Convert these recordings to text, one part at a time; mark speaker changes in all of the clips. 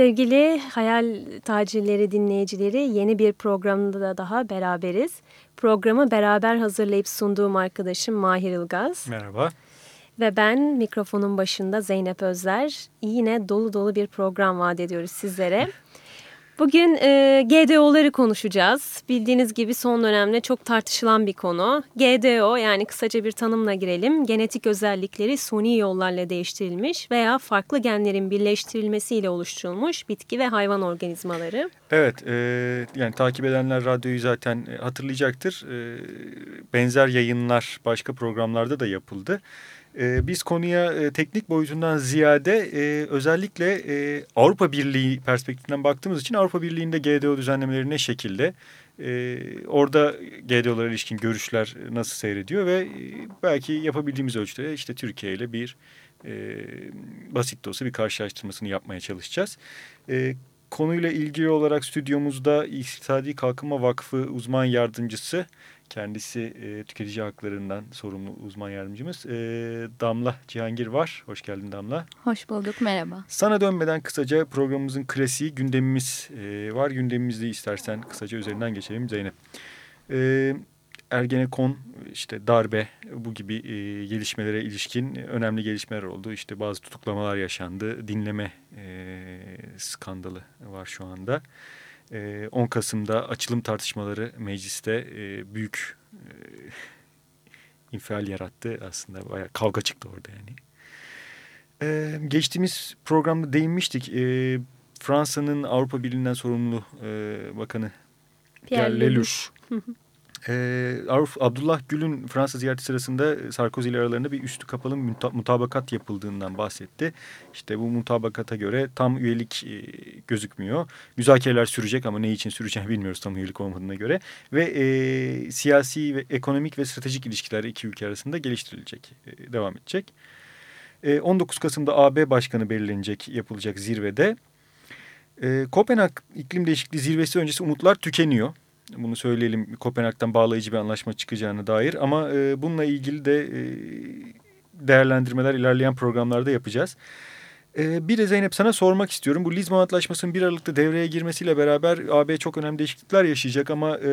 Speaker 1: Sevgili Hayal Tacirleri dinleyicileri yeni bir programda da daha beraberiz. Programı beraber hazırlayıp sunduğum arkadaşım Mahir Ilgaz.
Speaker 2: Merhaba.
Speaker 1: Ve ben mikrofonun başında Zeynep Özler. Yine dolu dolu bir program vaat ediyoruz sizlere. Bugün e, GDO'ları konuşacağız. Bildiğiniz gibi son dönemde çok tartışılan bir konu. GDO yani kısaca bir tanımla girelim. Genetik özellikleri suni yollarla değiştirilmiş veya farklı genlerin birleştirilmesiyle oluşturulmuş bitki ve hayvan organizmaları.
Speaker 2: Evet, e, yani takip edenler radyoyu zaten hatırlayacaktır. E, benzer yayınlar başka programlarda da yapıldı. Ee, biz konuya e, teknik boyutundan ziyade e, özellikle e, Avrupa Birliği perspektifinden baktığımız için Avrupa Birliği'nde GDO düzenlemeleri ne şekilde, orada GDO'lara ilişkin görüşler nasıl seyrediyor ve belki yapabildiğimiz ölçüde işte Türkiye ile bir basit de olsa bir karşılaştırmasını yapmaya çalışacağız. konuyla ilgili olarak stüdyomuzda İktisadi Kalkınma Vakfı uzman yardımcısı Kendisi e, tüketici haklarından sorumlu uzman yardımcımız. E, Damla Cihangir var. Hoş geldin Damla.
Speaker 3: Hoş bulduk, merhaba.
Speaker 2: Sana dönmeden kısaca programımızın klasiği gündemimiz e, var. Gündemimizde istersen kısaca üzerinden geçelim Zeynep. E, Ergenekon, işte darbe bu gibi e, gelişmelere ilişkin önemli gelişmeler oldu. İşte bazı tutuklamalar yaşandı. Dinleme e, skandalı var şu anda. 10 Kasım'da açılım tartışmaları mecliste büyük infial yarattı aslında. Bayağı kavga çıktı orada yani. geçtiğimiz programda değinmiştik. Fransa'nın Avrupa Birliği'nden sorumlu bakanı Pierre Lelouch ee, Abdullah Gül'ün Fransa ziyareti sırasında Sarkozy ile aralarında bir üstü kapalı mutabakat yapıldığından bahsetti. İşte bu mutabakata göre tam üyelik e, gözükmüyor. Müzakereler sürecek ama ne için süreceğini bilmiyoruz tam üyelik olmadığına göre. Ve e, siyasi ve ekonomik ve stratejik ilişkiler iki ülke arasında geliştirilecek, e, devam edecek. E, 19 Kasım'da AB Başkanı belirlenecek yapılacak zirvede. E, Kopenhag İklim Değişikliği Zirvesi öncesi umutlar tükeniyor. Bunu söyleyelim Kopenhag'dan bağlayıcı bir anlaşma çıkacağını dair ama e, bununla ilgili de e, değerlendirmeler ilerleyen programlarda yapacağız. E, bir de Zeynep sana sormak istiyorum. Bu Lizbon Antlaşması'nın bir Aralık'ta devreye girmesiyle beraber AB çok önemli değişiklikler yaşayacak ama e,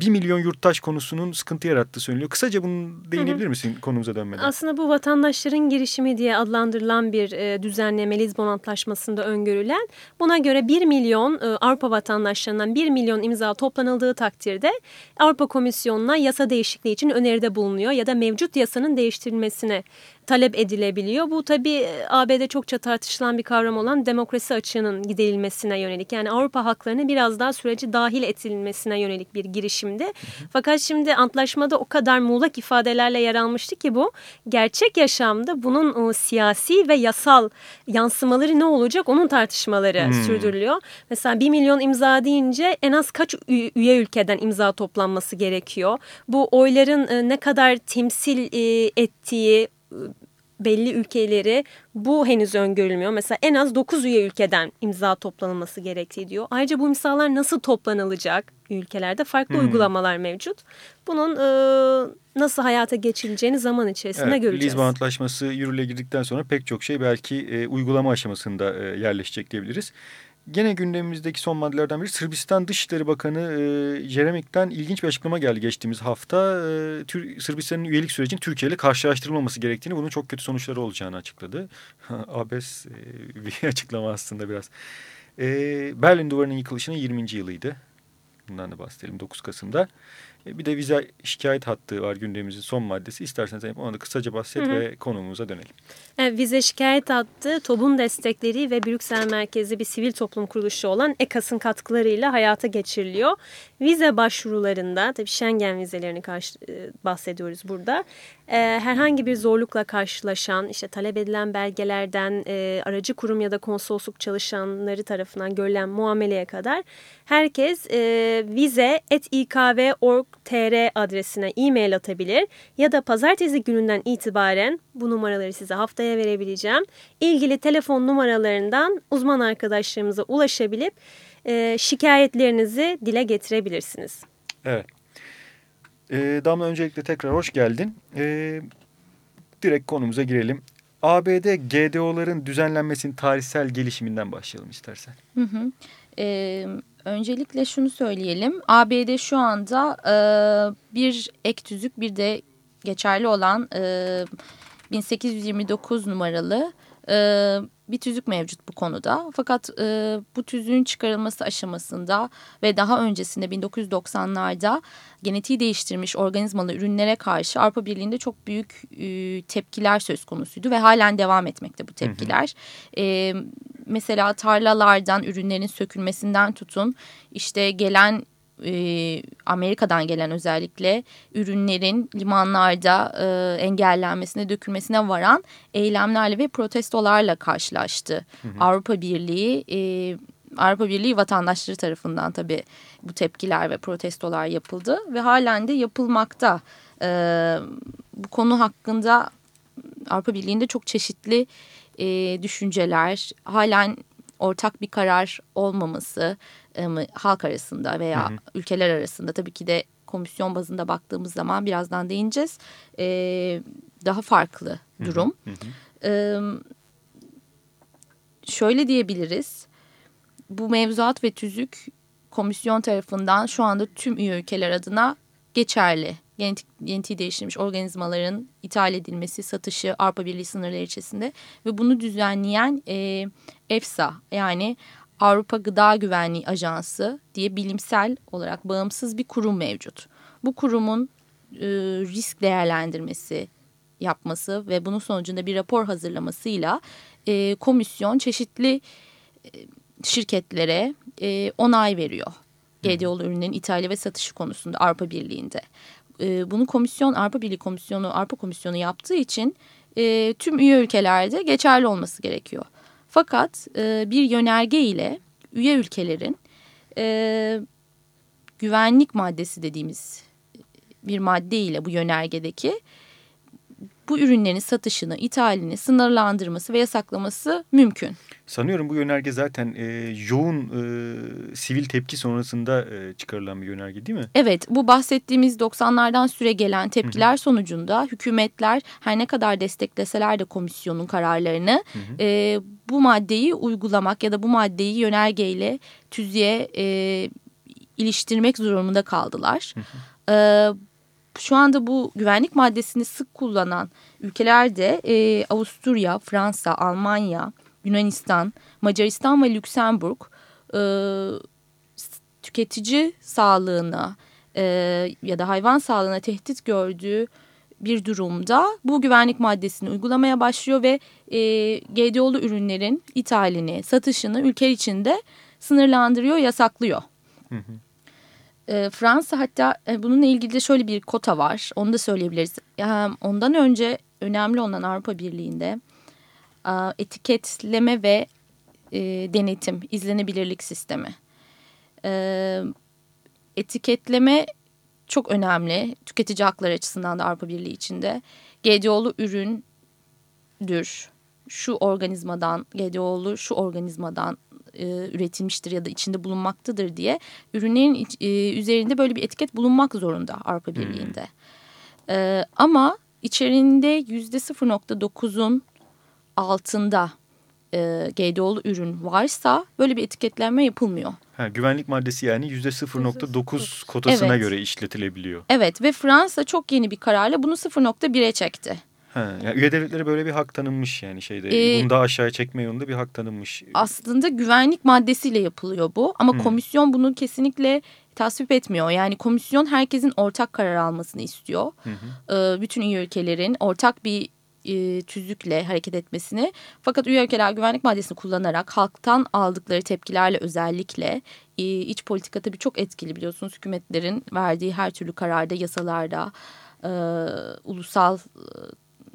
Speaker 2: 1 milyon yurttaş konusunun sıkıntı yarattığı söyleniyor. Kısaca bunu değinebilir misin konumuza dönmeden?
Speaker 1: Aslında bu vatandaşların girişimi diye adlandırılan bir e, düzenleme Lizbon Antlaşması'nda öngörülen. Buna göre 1 milyon e, Avrupa vatandaşlarından 1 milyon imza toplanıldığı takdirde Avrupa Komisyonu'na yasa değişikliği için öneride bulunuyor ya da mevcut yasanın değiştirilmesine talep edilebiliyor. Bu tabii e, AB'de çokça tartışılan bir kavram olan demokrasi açığının giderilmesine yönelik. Yani Avrupa haklarını biraz daha süreci dahil edilmesine yönelik bir girişimdi. Fakat şimdi antlaşmada o kadar muğlak ifadelerle yer almıştı ki bu gerçek yaşamda bunun o, siyasi ve yasal yansımaları ne olacak onun tartışmaları hmm. sürdürülüyor. Mesela 1 milyon imza deyince en az kaç üye ülkeden imza toplanması gerekiyor? Bu oyların e, ne kadar temsil e, ettiği belli ülkeleri bu henüz öngörülmüyor. Mesela en az 9 üye ülkeden imza toplanılması gerektiği diyor. Ayrıca bu imzalar nasıl toplanılacak? Ülkelerde farklı hmm. uygulamalar mevcut. Bunun e, nasıl hayata geçirileceğini zaman içerisinde evet, göreceğiz.
Speaker 2: Lizbon Antlaşması yürürlüğe girdikten sonra pek çok şey belki e, uygulama aşamasında e, yerleşecek diyebiliriz. Gene gündemimizdeki son maddelerden biri Sırbistan Dışişleri Bakanı e, Jeremik'ten ilginç bir açıklama geldi geçtiğimiz hafta. E, Sırbistan'ın üyelik sürecinin Türkiye ile karşılaştırılmaması gerektiğini, bunun çok kötü sonuçları olacağını açıkladı. Abes e, bir açıklama aslında biraz. E, Berlin Duvarı'nın yıkılışının 20. yılıydı. Bundan da bahsedelim 9 Kasım'da. E, bir de vize şikayet hattı var gündemimizin son maddesi. İsterseniz ona da kısaca bahset hı hı. ve konumuza dönelim.
Speaker 1: Evet, vize şikayet hattı TOB'un destekleri ve Brüksel merkezli bir sivil toplum kuruluşu olan EKAS'ın katkılarıyla hayata geçiriliyor. Vize başvurularında tabii Schengen vizelerini karşı, e, bahsediyoruz burada. e, herhangi bir zorlukla karşılaşan, işte talep edilen belgelerden e, aracı kurum ya da konsolosluk çalışanları tarafından görülen muameleye kadar herkes e, vize.ikv.org.tr adresine e-mail atabilir ya da pazartesi gününden itibaren bu numaraları size haftaya verebileceğim. İlgili telefon numaralarından uzman arkadaşlarımıza ulaşabilip e, şikayetlerinizi dile getirebilirsiniz.
Speaker 2: Evet. E, Damla öncelikle tekrar hoş geldin. E, direkt konumuza girelim. ABD GDO'ların düzenlenmesinin tarihsel gelişiminden başlayalım istersen.
Speaker 3: Hı hı. E, öncelikle şunu söyleyelim. ABD şu anda e, bir ek tüzük bir de geçerli olan e, 1829 numaralı e, bir tüzük mevcut bu konuda. Fakat e, bu tüzüğün çıkarılması aşamasında ve daha öncesinde 1990'larda genetiği değiştirmiş organizmalı ürünlere karşı Avrupa Birliği'nde çok büyük e, tepkiler söz konusuydu ve halen devam etmekte bu tepkiler. Hı hı. E, mesela tarlalardan ürünlerin sökülmesinden tutun işte gelen e, Amerika'dan gelen özellikle ürünlerin limanlarda e, engellenmesine, dökülmesine varan eylemlerle ve protestolarla karşılaştı. Hı hı. Avrupa Birliği e, Avrupa Birliği vatandaşları tarafından tabii bu tepkiler ve protestolar yapıldı ve halen de yapılmakta. Bu konu hakkında Avrupa Birliği'nde çok çeşitli e, düşünceler, halen ortak bir karar olmaması, halk arasında veya hı hı. ülkeler arasında tabii ki de komisyon bazında baktığımız zaman birazdan değineceğiz. E, daha farklı durum. Hı hı. E, şöyle diyebiliriz. Bu mevzuat ve tüzük komisyon tarafından şu anda tüm üye ülkeler adına geçerli. Genetik, genetiği değiştirilmiş organizmaların ithal edilmesi, satışı Avrupa Birliği sınırları içerisinde ve bunu düzenleyen e, EFSA yani Avrupa Gıda Güvenliği Ajansı diye bilimsel olarak bağımsız bir kurum mevcut. Bu kurumun e, risk değerlendirmesi yapması ve bunun sonucunda bir rapor hazırlamasıyla e, komisyon çeşitli e, şirketlere e, onay veriyor. GDO'lu ürünlerin ithali ve satışı konusunda Avrupa Birliği'nde. E, bunu komisyon Avrupa Birliği Komisyonu Avrupa Komisyonu yaptığı için e, tüm üye ülkelerde geçerli olması gerekiyor. Fakat e, bir yönerge ile üye ülkelerin e, güvenlik maddesi dediğimiz bir madde ile bu yönergedeki bu ürünlerin satışını, ithalini sınırlandırması ve yasaklaması mümkün.
Speaker 2: Sanıyorum bu yönerge zaten e, yoğun e, sivil tepki sonrasında e, çıkarılan bir yönerge değil mi?
Speaker 3: Evet bu bahsettiğimiz 90'lardan süre gelen tepkiler Hı -hı. sonucunda hükümetler her ne kadar destekleseler de komisyonun kararlarını Hı -hı. E, bu maddeyi uygulamak ya da bu maddeyi yönergeyle tüzüğe e, iliştirmek zorunda kaldılar. Hı -hı. E, şu anda bu güvenlik maddesini sık kullanan ülkelerde e, Avusturya, Fransa, Almanya, Yunanistan, Macaristan ve Lüksemburg e, tüketici sağlığına e, ya da hayvan sağlığına tehdit gördüğü bir durumda bu güvenlik maddesini uygulamaya başlıyor ve e, GDO'lu ürünlerin ithalini, satışını ülke içinde sınırlandırıyor, yasaklıyor. Hı hı. E, Fransa hatta e, bununla ilgili de şöyle bir kota var. Onu da söyleyebiliriz. Ondan önce önemli olan Avrupa Birliği'nde etiketleme ve e, denetim, izlenebilirlik sistemi. E, etiketleme çok önemli. Tüketici hakları açısından da Avrupa Birliği içinde. GDO'lu üründür. Şu organizmadan, GDO'lu şu organizmadan e, üretilmiştir ya da içinde bulunmaktadır diye ürünlerin e, üzerinde böyle bir etiket bulunmak zorunda Avrupa hmm. Birliği'nde. Hmm. E, ama içerisinde yüzde 0.9'un altında e, GDO'lu ürün varsa böyle bir etiketlenme yapılmıyor.
Speaker 2: Ha, güvenlik maddesi yani yüzde 0.9 kotasına evet. göre işletilebiliyor.
Speaker 3: Evet ve Fransa çok yeni bir kararla bunu 0.1'e çekti.
Speaker 2: Ha, yani üye devletlere böyle bir hak tanınmış yani şeyde. Ee, bunu daha aşağıya çekme yolunda bir hak tanınmış.
Speaker 3: Aslında güvenlik maddesiyle yapılıyor bu ama hmm. komisyon bunu kesinlikle tasvip etmiyor. Yani komisyon herkesin ortak karar almasını istiyor. Hı Ee, bütün üye ülkelerin ortak bir e, tüzükle hareket etmesini. Fakat üye ülkeler güvenlik maddesini kullanarak halktan aldıkları tepkilerle özellikle e, iç politika tabii çok etkili biliyorsunuz. Hükümetlerin verdiği her türlü kararda, yasalarda e, ulusal e,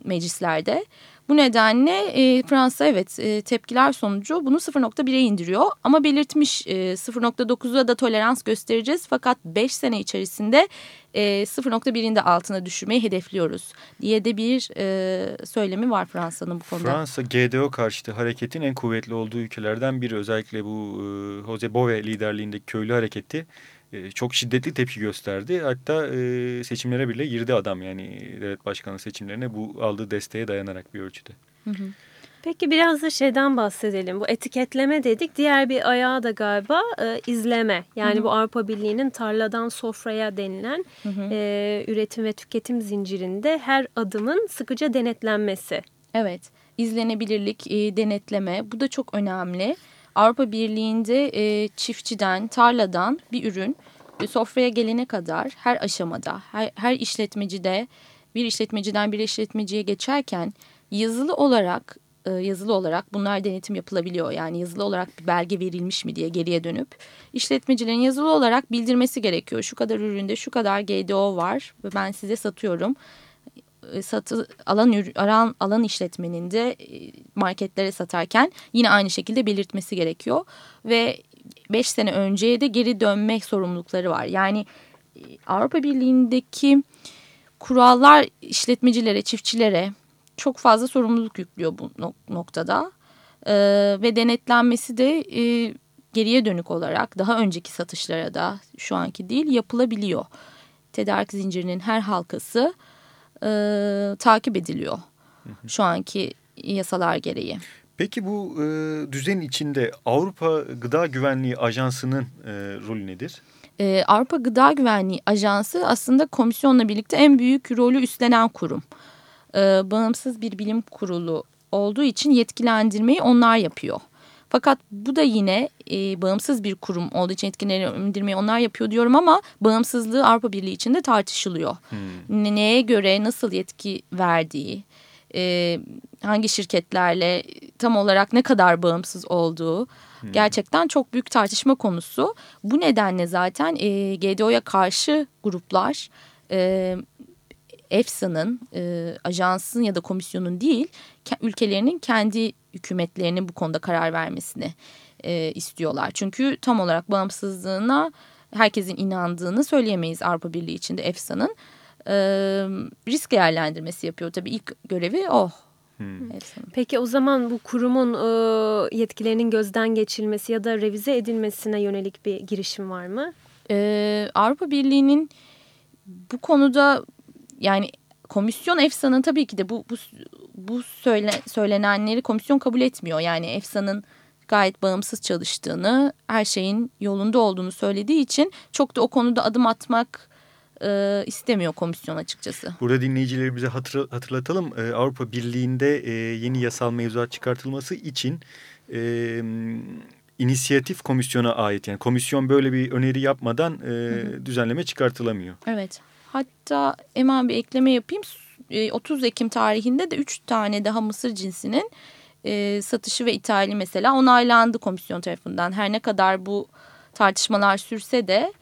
Speaker 3: meclislerde. Bu nedenle e, Fransa evet e, tepkiler sonucu bunu 0.1'e indiriyor. Ama belirtmiş e, 0.9'a da tolerans göstereceğiz. Fakat 5 sene içerisinde e, 0.1'in de altına düşürmeyi hedefliyoruz diye de bir e, söylemi var Fransa'nın bu konuda.
Speaker 2: Fransa GDO karşıtı hareketin en kuvvetli olduğu ülkelerden biri. Özellikle bu e, Jose Bove liderliğindeki köylü hareketi e, çok şiddetli tepki gösterdi. Hatta e, seçimlere bile girdi adam yani devlet başkanı seçimlerine bu aldığı desteğe dayanarak bir ölçüde.
Speaker 3: Hı hı.
Speaker 1: Peki biraz da şeyden bahsedelim. Bu etiketleme dedik. Diğer bir ayağı da galiba e, izleme. Yani hı hı. bu Avrupa Birliği'nin tarladan sofraya denilen hı hı. E, üretim ve tüketim zincirinde her adımın sıkıca denetlenmesi.
Speaker 3: Evet, izlenebilirlik, e, denetleme bu da çok önemli. Avrupa Birliği'nde e, çiftçiden, tarladan bir ürün e, sofraya gelene kadar her aşamada, her, her işletmecide bir işletmeciden bir işletmeciye geçerken yazılı olarak e, yazılı olarak bunlar denetim yapılabiliyor. Yani yazılı olarak bir belge verilmiş mi diye geriye dönüp işletmecilerin yazılı olarak bildirmesi gerekiyor. Şu kadar üründe şu kadar GDO var ve ben size satıyorum. E, satı alan alan alan işletmenin de e, marketlere satarken yine aynı şekilde belirtmesi gerekiyor ve 5 sene önceye de geri dönmek sorumlulukları var. Yani e, Avrupa Birliği'ndeki kurallar işletmecilere, çiftçilere çok fazla sorumluluk yüklüyor bu noktada. Ee, ve denetlenmesi de e, geriye dönük olarak daha önceki satışlara da şu anki değil yapılabiliyor. Tedarik zincirinin her halkası e, takip ediliyor şu anki yasalar gereği.
Speaker 2: Peki bu e, düzen içinde Avrupa Gıda Güvenliği Ajansı'nın e, rolü nedir?
Speaker 3: Ee, Avrupa Gıda Güvenliği Ajansı aslında komisyonla birlikte en büyük rolü üstlenen kurum. Ee, bağımsız bir bilim kurulu olduğu için yetkilendirmeyi onlar yapıyor. Fakat bu da yine e, bağımsız bir kurum olduğu için yetkilendirmeyi onlar yapıyor diyorum ama bağımsızlığı Avrupa Birliği içinde tartışılıyor. Hmm. Neye göre nasıl yetki verdiği, e, hangi şirketlerle tam olarak ne kadar bağımsız olduğu hmm. gerçekten çok büyük tartışma konusu. Bu nedenle zaten e, GDO'ya karşı gruplar... E, EFSA'nın, e, ajansın ya da komisyonun değil, ülkelerinin kendi hükümetlerinin bu konuda karar vermesini e, istiyorlar. Çünkü tam olarak bağımsızlığına herkesin inandığını söyleyemeyiz Avrupa Birliği içinde EFSA'nın. E, risk değerlendirmesi yapıyor. Tabii ilk görevi o. Hmm.
Speaker 1: Peki o zaman bu kurumun e, yetkilerinin gözden geçirilmesi ya da revize edilmesine yönelik bir girişim var mı?
Speaker 3: Ee, Avrupa Birliği'nin bu konuda yani komisyon EFSA'nın tabii ki de bu, bu, bu söyle, söylenenleri komisyon kabul etmiyor. Yani EFSA'nın gayet bağımsız çalıştığını, her şeyin yolunda olduğunu söylediği için çok da o konuda adım atmak e, istemiyor komisyon açıkçası.
Speaker 2: Burada dinleyicilerimize hatır, hatırlatalım. E, Avrupa Birliği'nde e, yeni yasal mevzuat çıkartılması için e, inisiyatif komisyona ait. Yani komisyon böyle bir öneri yapmadan e, düzenleme çıkartılamıyor.
Speaker 3: Evet. Hatta hemen bir ekleme yapayım. 30 e, Ekim tarihinde de 3 tane daha mısır cinsinin e, satışı ve ithali mesela onaylandı komisyon tarafından. Her ne kadar bu tartışmalar sürse de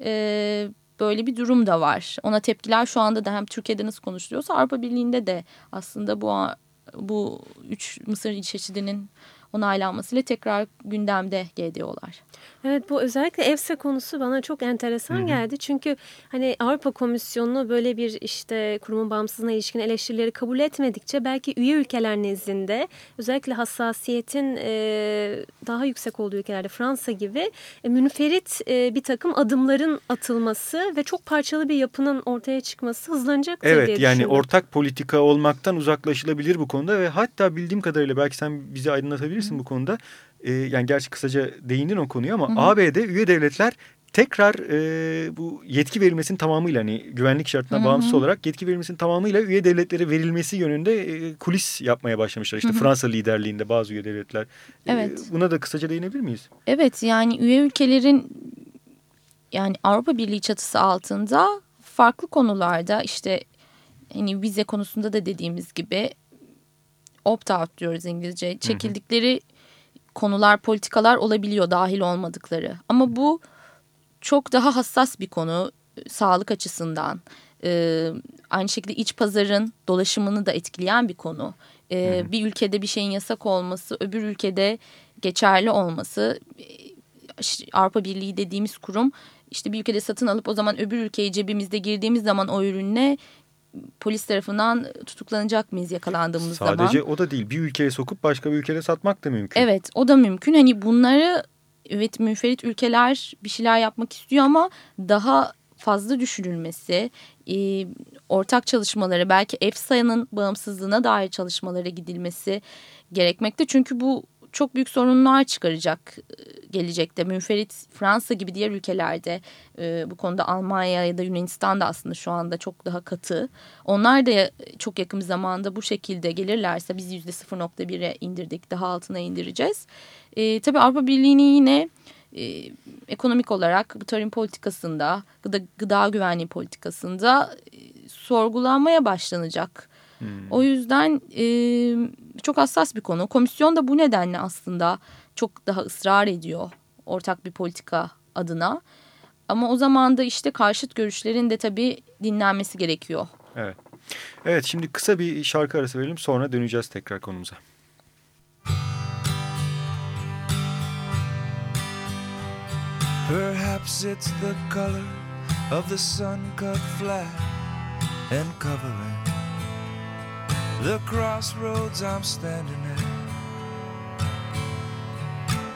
Speaker 3: e, böyle bir durum da var. Ona tepkiler şu anda da hem Türkiye'de nasıl konuşuluyorsa Avrupa Birliği'nde de aslında bu bu üç mısır çeşidinin onaylanmasıyla tekrar gündemde GDO'lar.
Speaker 1: Evet bu özellikle EFSA konusu bana çok enteresan Hı -hı. geldi. Çünkü hani Avrupa Komisyonu böyle bir işte kurumun bağımsızlığına ilişkin eleştirileri kabul etmedikçe belki üye ülkeler nezdinde özellikle hassasiyetin e, daha yüksek olduğu ülkelerde Fransa gibi e, münferit e, bir takım adımların atılması ve çok parçalı bir yapının ortaya çıkması hızlanacaktır
Speaker 2: evet,
Speaker 1: diye
Speaker 2: yani ortak politika olmaktan uzaklaşılabilir bu konuda ve hatta bildiğim kadarıyla belki sen bizi aydınlatabilirsin -hı. bu konuda e, yani gerçi kısaca değindin o konuyu ama hı hı. ABD üye devletler tekrar e, bu yetki verilmesinin tamamıyla hani güvenlik şartına hı hı. bağımsız olarak yetki verilmesinin tamamıyla üye devletlere verilmesi yönünde e, kulis yapmaya başlamışlar. İşte hı hı. Fransa liderliğinde bazı üye devletler. E, evet. E, buna da kısaca değinebilir miyiz?
Speaker 3: Evet yani üye ülkelerin yani Avrupa Birliği çatısı altında farklı konularda işte hani vize konusunda da dediğimiz gibi opt-out diyoruz İngilizce. Çekildikleri hı hı konular, politikalar olabiliyor dahil olmadıkları. Ama bu çok daha hassas bir konu sağlık açısından. E, aynı şekilde iç pazarın dolaşımını da etkileyen bir konu. E, bir ülkede bir şeyin yasak olması, öbür ülkede geçerli olması. E, Avrupa Birliği dediğimiz kurum işte bir ülkede satın alıp o zaman öbür ülkeye cebimizde girdiğimiz zaman o ürünle polis tarafından tutuklanacak mıyız yakalandığımız
Speaker 4: Sadece
Speaker 3: zaman?
Speaker 4: Sadece o da değil bir ülkeye sokup başka bir ülkede satmak da mümkün.
Speaker 3: Evet o da mümkün. Hani bunları evet münferit ülkeler bir şeyler yapmak istiyor ama daha fazla düşünülmesi, e, ortak çalışmaları belki EFSA'nın bağımsızlığına dair çalışmalara gidilmesi gerekmekte. Çünkü bu çok büyük sorunlar çıkaracak e, gelecekte. Münferit Fransa gibi diğer ülkelerde e, bu konuda Almanya ya da Yunanistan da aslında şu anda çok daha katı. Onlar da çok yakın zamanda bu şekilde gelirlerse biz yüzde 0.1'e indirdik daha altına indireceğiz. E, tabii Avrupa Birliği'nin yine e, ekonomik olarak bu tarım politikasında gıda, gıda güvenliği politikasında e, sorgulanmaya başlanacak. Hmm. O yüzden e, çok hassas bir konu. Komisyon da bu nedenle aslında çok daha ısrar ediyor ortak bir politika adına. Ama o zaman da işte karşıt görüşlerin de tabii dinlenmesi gerekiyor.
Speaker 4: Evet. Evet şimdi kısa bir şarkı arası verelim sonra döneceğiz tekrar konumuza. Perhaps it's the color of the sun-cut flag and covering the crossroads I'm standing at.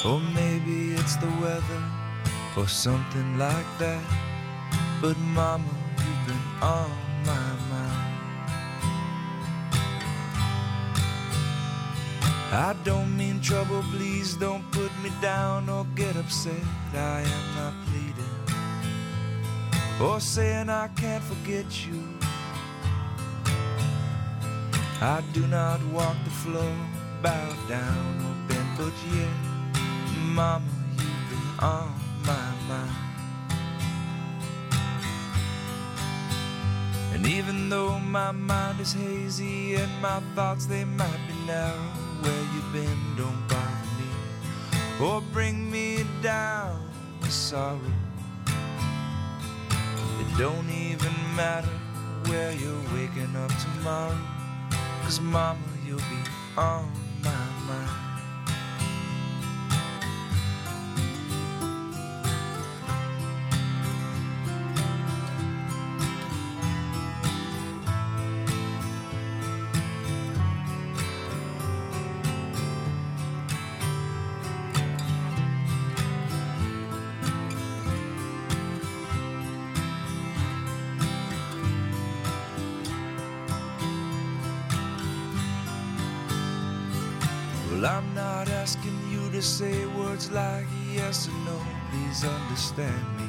Speaker 4: Or maybe it's the weather or something like that. But mama, you've been on my mind. I don't mean trouble, please don't put me down or get upset. I am not pleading or saying I can't forget you. I do not walk the floor, bow down or bend, but yet, Mama, you've been on my mind. And even though my mind is hazy and my thoughts they might be narrow, where you've been don't bother me or bring me down with sorrow. It don't even matter where you're waking up tomorrow. Cause mama, you'll be on my mind. Asking you to say words like yes or no. Please understand me.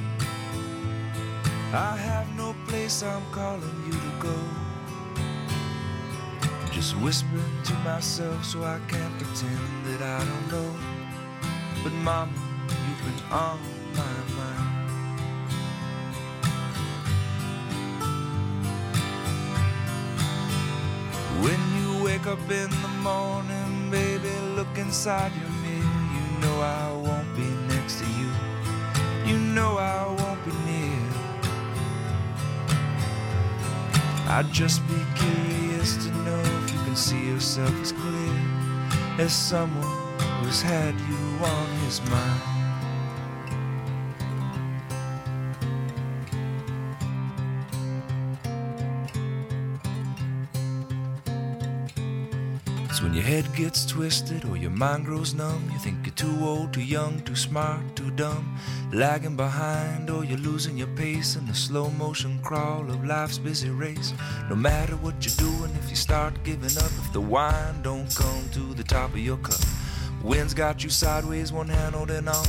Speaker 4: I have no place I'm calling you to go. Just whispering to myself so I can't pretend that I don't know. But mama, you've been on my mind. When you wake up in the morning, inside your mirror. You know I won't be next to you. You know I won't be near. I'd just be curious to know if you can see yourself as clear as someone who's had you on his mind. Head gets twisted or your mind grows numb. You think you're too old, too young, too smart, too dumb. Lagging behind or you're losing your pace in the slow motion crawl of life's busy race. No matter what you're doing, if you start giving up, if the wine don't come to the top of your cup. Wind's got you sideways, one hand holding on.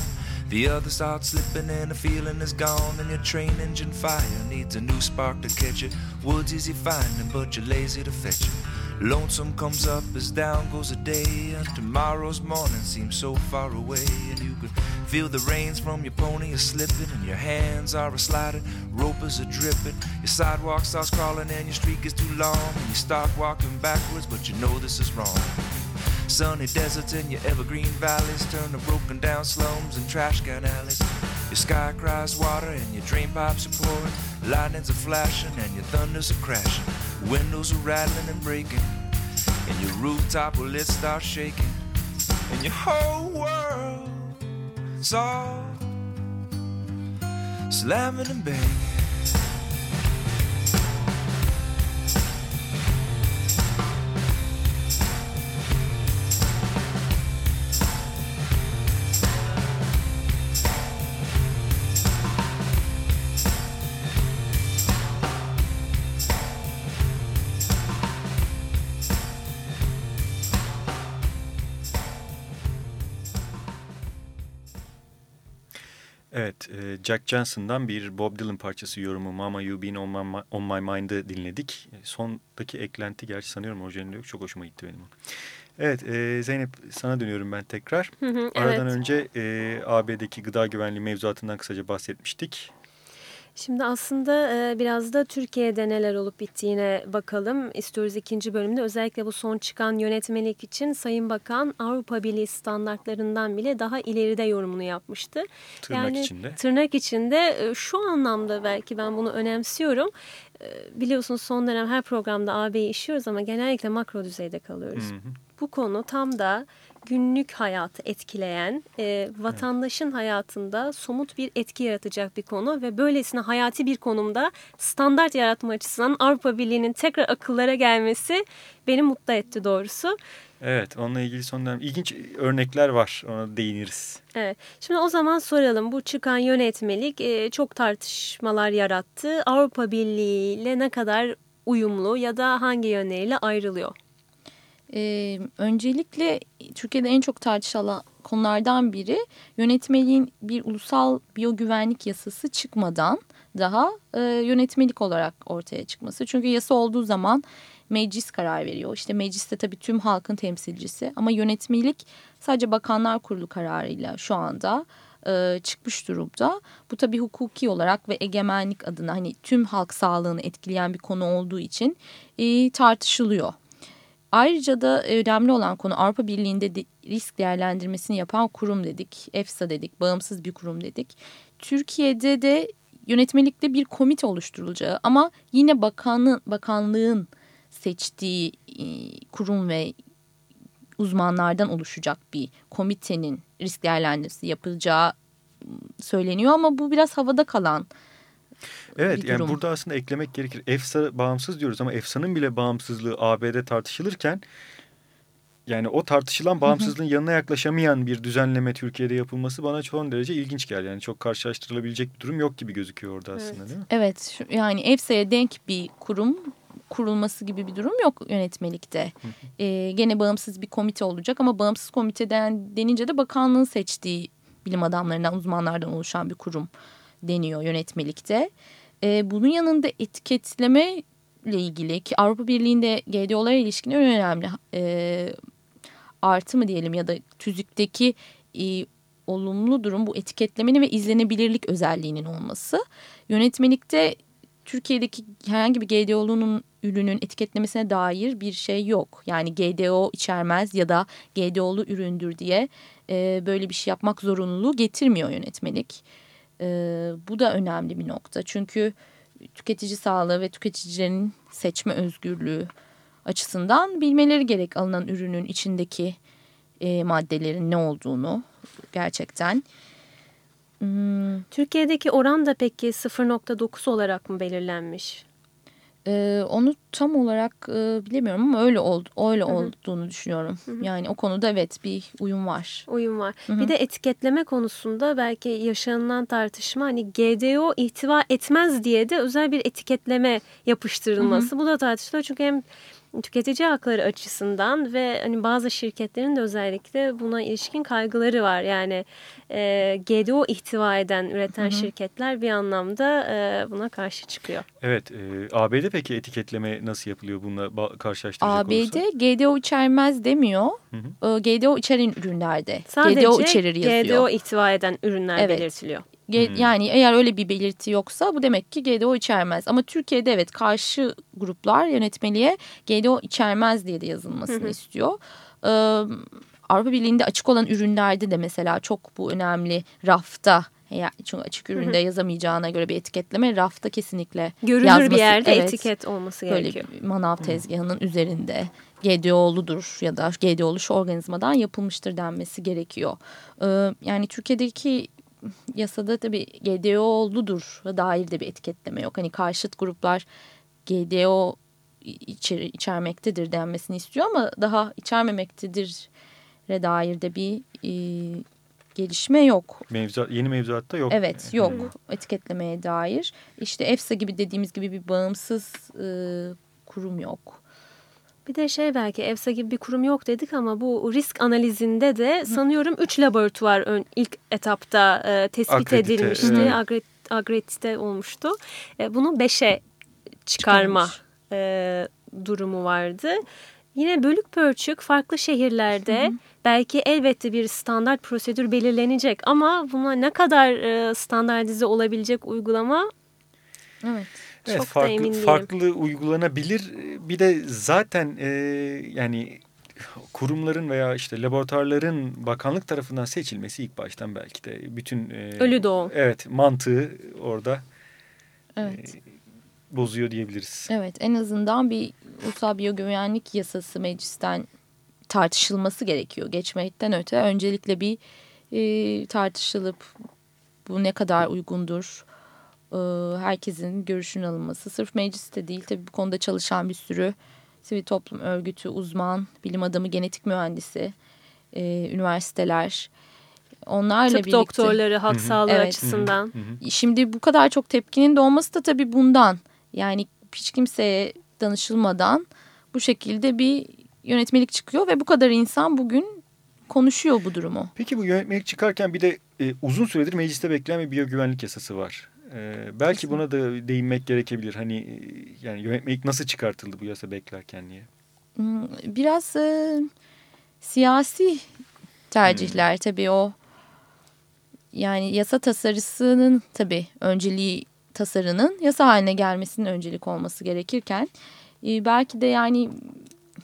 Speaker 4: The other starts slipping and the feeling is gone And your train engine fire needs a new spark to catch it Woods easy finding but you're lazy to fetch it Lonesome comes up as down goes a day, and tomorrow's morning seems so far away. And you can feel the reins from your pony are slipping, and your hands are a sliding, rope is a dripping. Your sidewalk starts crawling, and your street gets too long, and you start walking backwards, but you know this is wrong. Sunny deserts and your evergreen valleys turn to broken down slums and trash can alleys. Your sky cries water and your drain pipes are pouring. Lightnings are flashing and your thunders are crashing. Windows are rattling and breaking. And your rooftop will start shaking. And your whole world's all slamming and banging.
Speaker 2: Evet, e, Jack Johnson'dan bir Bob Dylan parçası yorumu Mama You Been On My, on my Mind'ı dinledik. E, sondaki eklenti gerçi sanıyorum orijinalinde yok. Çok hoşuma gitti benim. Evet e, Zeynep sana dönüyorum ben tekrar.
Speaker 1: Hı hı,
Speaker 2: Aradan
Speaker 1: evet.
Speaker 2: önce AB'deki gıda güvenliği mevzuatından kısaca bahsetmiştik.
Speaker 1: Şimdi aslında biraz da Türkiye'de neler olup bittiğine bakalım istiyoruz ikinci bölümde. Özellikle bu son çıkan yönetmelik için Sayın Bakan Avrupa Birliği standartlarından bile daha ileride yorumunu yapmıştı.
Speaker 2: Tırnak
Speaker 1: yani,
Speaker 2: içinde.
Speaker 1: Tırnak içinde şu anlamda belki ben bunu önemsiyorum. Biliyorsunuz son dönem her programda AB'yi işiyoruz ama genellikle makro düzeyde kalıyoruz.
Speaker 2: Hı hı.
Speaker 1: Bu konu tam da günlük hayatı etkileyen, e, vatandaşın hayatında somut bir etki yaratacak bir konu ve böylesine hayati bir konumda standart yaratma açısından Avrupa Birliği'nin tekrar akıllara gelmesi beni mutlu etti doğrusu.
Speaker 2: Evet, onunla ilgili son dönem ilginç örnekler var. Ona değiniriz.
Speaker 1: Evet. Şimdi o zaman soralım. Bu çıkan yönetmelik e, çok tartışmalar yarattı. Avrupa Birliği ile ne kadar uyumlu ya da hangi yönleriyle ayrılıyor?
Speaker 3: Ee, öncelikle Türkiye'de en çok tartışılan konulardan biri yönetmeliğin bir ulusal biyogüvenlik yasası çıkmadan daha e, yönetmelik olarak ortaya çıkması. Çünkü yasa olduğu zaman meclis karar veriyor. İşte mecliste tabii tüm halkın temsilcisi ama yönetmelik sadece bakanlar kurulu kararıyla şu anda e, çıkmış durumda. Bu tabii hukuki olarak ve egemenlik adına hani tüm halk sağlığını etkileyen bir konu olduğu için e, tartışılıyor. Ayrıca da önemli olan konu Avrupa Birliği'nde de risk değerlendirmesini yapan kurum dedik. EFSA dedik, bağımsız bir kurum dedik. Türkiye'de de yönetmelikte bir komite oluşturulacağı ama yine bakanın, bakanlığın seçtiği e, kurum ve uzmanlardan oluşacak bir komitenin risk değerlendirmesi yapacağı söyleniyor ama bu biraz havada kalan
Speaker 2: Evet
Speaker 3: bir
Speaker 2: yani
Speaker 3: durum.
Speaker 2: burada aslında eklemek gerekir. EFSA bağımsız diyoruz ama EFSA'nın bile bağımsızlığı AB'de tartışılırken yani o tartışılan bağımsızlığın yanına yaklaşamayan bir düzenleme Türkiye'de yapılması bana son derece ilginç geldi. Yani çok karşılaştırılabilecek bir durum yok gibi gözüküyor orada aslında
Speaker 1: Evet.
Speaker 2: değil mi?
Speaker 3: Evet yani EFSA'ya denk bir kurum kurulması gibi bir durum yok yönetmelikte. Ee, gene bağımsız bir komite olacak ama bağımsız komiteden denince de bakanlığın seçtiği bilim adamlarından uzmanlardan oluşan bir kurum deniyor yönetmelikte. Ee, bunun yanında etiketleme ile ilgili ki Avrupa Birliği'nde GDO'lara ilişkin en önemli e, artı mı diyelim ya da tüzükteki e, olumlu durum bu etiketlemenin ve izlenebilirlik özelliğinin olması. Yönetmelikte Türkiye'deki herhangi bir GDO'lunun ürünün etiketlemesine dair bir şey yok. Yani GDO içermez ya da GDO'lu üründür diye e, böyle bir şey yapmak zorunluluğu getirmiyor yönetmelik. E, bu da önemli bir nokta. Çünkü tüketici sağlığı ve tüketicilerin seçme özgürlüğü açısından bilmeleri gerek alınan ürünün içindeki e, maddelerin ne olduğunu gerçekten. Hmm,
Speaker 1: Türkiye'deki oran da peki 0.9 olarak mı belirlenmiş?
Speaker 3: E, onu tam olarak e, bilemiyorum ama öyle oldu, öyle olduğunu düşünüyorum. Yani o konuda evet bir uyum var.
Speaker 1: Uyum var. Bir de etiketleme konusunda belki yaşanılan tartışma hani GDO ihtiva etmez diye de özel bir etiketleme yapıştırılması. Bu da tartışılıyor çünkü hem tüketici hakları açısından ve hani bazı şirketlerin de özellikle buna ilişkin kaygıları var. Yani e, GDO ihtiva eden üreten şirketler bir anlamda e, buna karşı çıkıyor.
Speaker 2: Evet e, AB'de peki etiketleme nasıl yapılıyor bununla karşılaştıracak?
Speaker 3: ABD GDO içermez demiyor.
Speaker 2: Hı
Speaker 3: E, GDO içeren ürünlerde.
Speaker 1: Sadece
Speaker 3: GDO içerir yazıyor.
Speaker 1: GDO ihtiva eden ürünler
Speaker 3: Evet.
Speaker 1: belirtiliyor.
Speaker 3: Ge- Yani eğer öyle bir belirti yoksa bu demek ki GDO içermez. Ama Türkiye'de evet karşı gruplar yönetmeliğe GDO içermez diye de yazılmasını istiyor. Ee, Avrupa Birliği'nde açık olan ürünlerde de mesela çok bu önemli rafta Ya, çünkü açık üründe yazamayacağına göre bir etiketleme rafta kesinlikle
Speaker 1: Görünür
Speaker 3: yazması-
Speaker 1: bir yerde
Speaker 3: Evet.
Speaker 1: etiket olması
Speaker 3: böyle
Speaker 1: gerekiyor.
Speaker 3: bir manav tezgahının üzerinde GDO'ludur ya da GDO'lu şu organizmadan yapılmıştır denmesi gerekiyor. Ee, yani Türkiye'deki yasada tabii GDO'ludur dair de bir etiketleme yok. Hani karşıt gruplar GDO içer, içermektedir denmesini istiyor ama daha içermemektedir dair de bir e, gelişme yok.
Speaker 2: Mevzuat, yeni mevzuatta yok.
Speaker 3: Evet yok etiketlemeye dair. İşte EFSA gibi dediğimiz gibi bir bağımsız e, kurum yok.
Speaker 1: Bir de şey belki EFSA gibi bir kurum yok dedik ama bu risk analizinde de sanıyorum 3 laboratuvar ön, ilk etapta e, tespit
Speaker 2: Akredite,
Speaker 1: edilmişti.
Speaker 2: evet.
Speaker 1: Agre, agredite olmuştu. E, bunu 5'e çıkarma e, durumu vardı. Yine bölük pörçük farklı şehirlerde belki elbette bir standart prosedür belirlenecek ama buna ne kadar e, standartize olabilecek uygulama
Speaker 3: Evet.
Speaker 2: Evet,
Speaker 1: Çok da
Speaker 2: farklı,
Speaker 1: emin değilim.
Speaker 2: farklı uygulanabilir. Bir de zaten e, yani kurumların veya işte laboratuvarların bakanlık tarafından seçilmesi ilk baştan belki de bütün e,
Speaker 1: Ölü doğum.
Speaker 2: Evet, mantığı orada
Speaker 3: Evet.
Speaker 2: bozuyor diyebiliriz.
Speaker 3: Evet en azından bir ulusal biyogüvenlik yasası meclisten tartışılması gerekiyor. Geçmekten öte öncelikle bir e, tartışılıp bu ne kadar uygundur e, herkesin görüşünün alınması. Sırf mecliste değil tabii bu konuda çalışan bir sürü sivil toplum örgütü, uzman, bilim adamı, genetik mühendisi, e, üniversiteler onlarla
Speaker 1: tıp
Speaker 3: birlikte.
Speaker 1: doktorları halk sağlığı
Speaker 3: Evet.
Speaker 1: açısından.
Speaker 3: Şimdi bu kadar çok tepkinin de olması da tabii bundan. Yani hiç kimseye danışılmadan bu şekilde bir yönetmelik çıkıyor ve bu kadar insan bugün konuşuyor bu durumu.
Speaker 2: Peki bu yönetmelik çıkarken bir de e, uzun süredir mecliste bekleyen bir biyogüvenlik yasası var. Belki buna da değinmek gerekebilir. Hani yani yönetmelik nasıl çıkartıldı bu yasa beklerken diye.
Speaker 3: Hmm, Biraz e, siyasi tercihler tabii o yani yasa tasarısının tabii önceliği tasarının yasa haline gelmesinin öncelik olması gerekirken e, belki de yani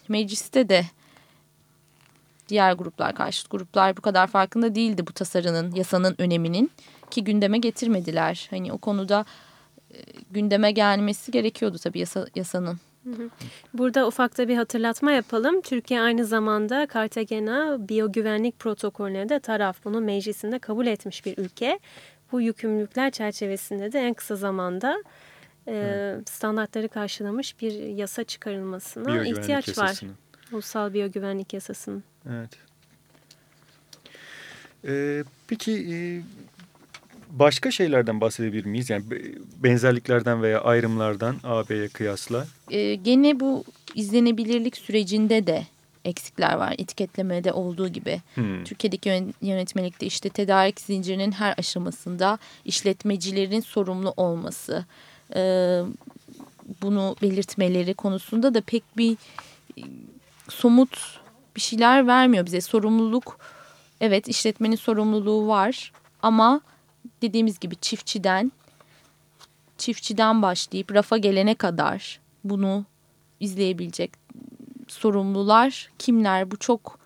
Speaker 3: mecliste de diğer gruplar, karşıt gruplar bu kadar farkında değildi bu tasarının, yasanın öneminin ki gündeme getirmediler. Hani o konuda e, gündeme gelmesi gerekiyordu tabii yasa, yasanın.
Speaker 1: Burada ufakta bir hatırlatma yapalım. Türkiye aynı zamanda Cartagena biyogüvenlik protokolüne de taraf. Bunu meclisinde kabul etmiş bir ülke. Bu yükümlülükler çerçevesinde de en kısa zamanda e, standartları karşılamış bir yasa çıkarılmasına ihtiyaç var. Ulusal biyogüvenlik yasasının.
Speaker 2: Evet. Ee, peki e, başka şeylerden bahsedebilir miyiz? Yani be- benzerliklerden veya ayrımlardan AB'ye kıyasla.
Speaker 3: e, gene bu izlenebilirlik sürecinde de eksikler var. Etiketlemede olduğu gibi.
Speaker 2: Hmm.
Speaker 3: Türkiye'deki yön- yönetmelikte işte tedarik zincirinin her aşamasında işletmecilerin sorumlu olması, e, bunu belirtmeleri konusunda da pek bir e, somut bir şeyler vermiyor bize. Sorumluluk, evet işletmenin sorumluluğu var ama dediğimiz gibi çiftçiden çiftçiden başlayıp rafa gelene kadar bunu izleyebilecek sorumlular kimler bu çok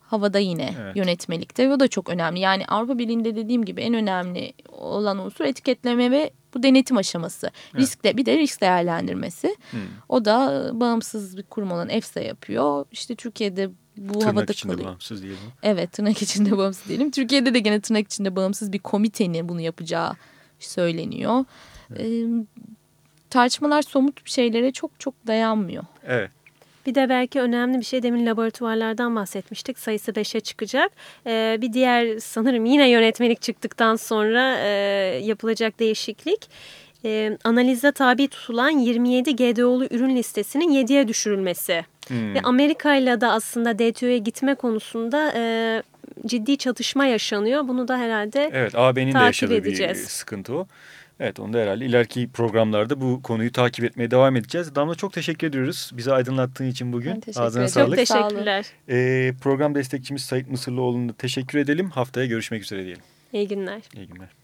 Speaker 3: havada yine
Speaker 2: Evet.
Speaker 3: yönetmelikte o da çok önemli. Yani Avrupa Birliği'nde dediğim gibi en önemli olan unsur etiketleme ve bu denetim aşaması. Riskle bir de risk değerlendirmesi.
Speaker 2: Hmm.
Speaker 3: O da bağımsız bir kurum olan EFSA yapıyor. İşte Türkiye'de bu
Speaker 2: Tırnak
Speaker 3: havada
Speaker 2: içinde
Speaker 3: kalıyor.
Speaker 2: bağımsız diyelim.
Speaker 3: Evet tırnak içinde bağımsız diyelim. Türkiye'de de gene tırnak içinde bağımsız bir komitenin bunu yapacağı söyleniyor. Ee, tartışmalar somut şeylere çok çok dayanmıyor.
Speaker 2: Evet.
Speaker 1: Bir de belki önemli bir şey demin laboratuvarlardan bahsetmiştik. Sayısı 5'e çıkacak. Ee, bir diğer sanırım yine yönetmelik çıktıktan sonra e, yapılacak değişiklik. E, analize tabi tutulan 27 GDO'lu ürün listesinin 7'ye düşürülmesi.
Speaker 2: Hmm.
Speaker 1: Ve Amerika ile de aslında DTO'ya gitme konusunda e, ciddi çatışma yaşanıyor. Bunu da herhalde
Speaker 2: Evet AB'nin de
Speaker 1: Takip
Speaker 2: yaşadığı
Speaker 1: edeceğiz.
Speaker 2: bir sıkıntı o. Evet onu da herhalde ileriki programlarda bu konuyu takip etmeye devam edeceğiz. Damla çok teşekkür ediyoruz. Bizi aydınlattığın için bugün. Ağzına
Speaker 3: ederim.
Speaker 1: çok
Speaker 2: sağlık.
Speaker 3: Sağ olun.
Speaker 1: teşekkürler.
Speaker 2: Ee, program destekçimiz Sait Mısırlıoğlu'na teşekkür edelim. Haftaya görüşmek üzere diyelim.
Speaker 1: İyi günler.
Speaker 2: İyi günler.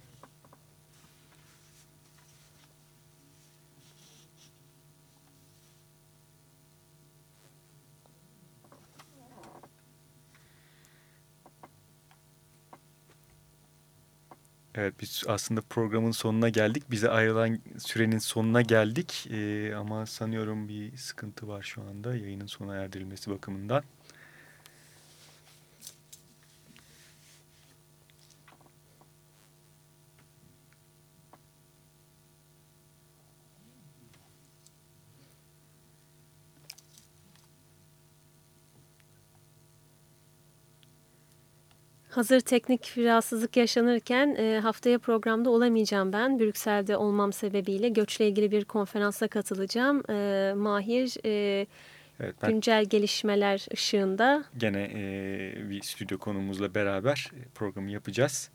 Speaker 2: Evet biz aslında programın sonuna geldik. Bize ayrılan sürenin sonuna geldik. Ee, ama sanıyorum bir sıkıntı var şu anda yayının sona erdirilmesi bakımından.
Speaker 1: Hazır teknik bir rahatsızlık yaşanırken e, haftaya programda olamayacağım ben. Brüksel'de olmam sebebiyle göçle ilgili bir konferansa katılacağım. E, Mahir e,
Speaker 2: Evet, ben
Speaker 1: güncel gelişmeler ışığında
Speaker 2: gene e, bir stüdyo konumuzla beraber programı yapacağız.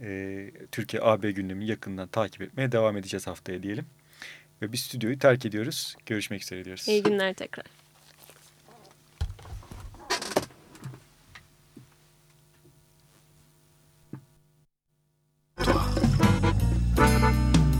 Speaker 2: E, Türkiye-AB gündemi yakından takip etmeye devam edeceğiz haftaya diyelim. Ve biz stüdyoyu terk ediyoruz. Görüşmek üzere diyoruz.
Speaker 1: iyi günler tekrar.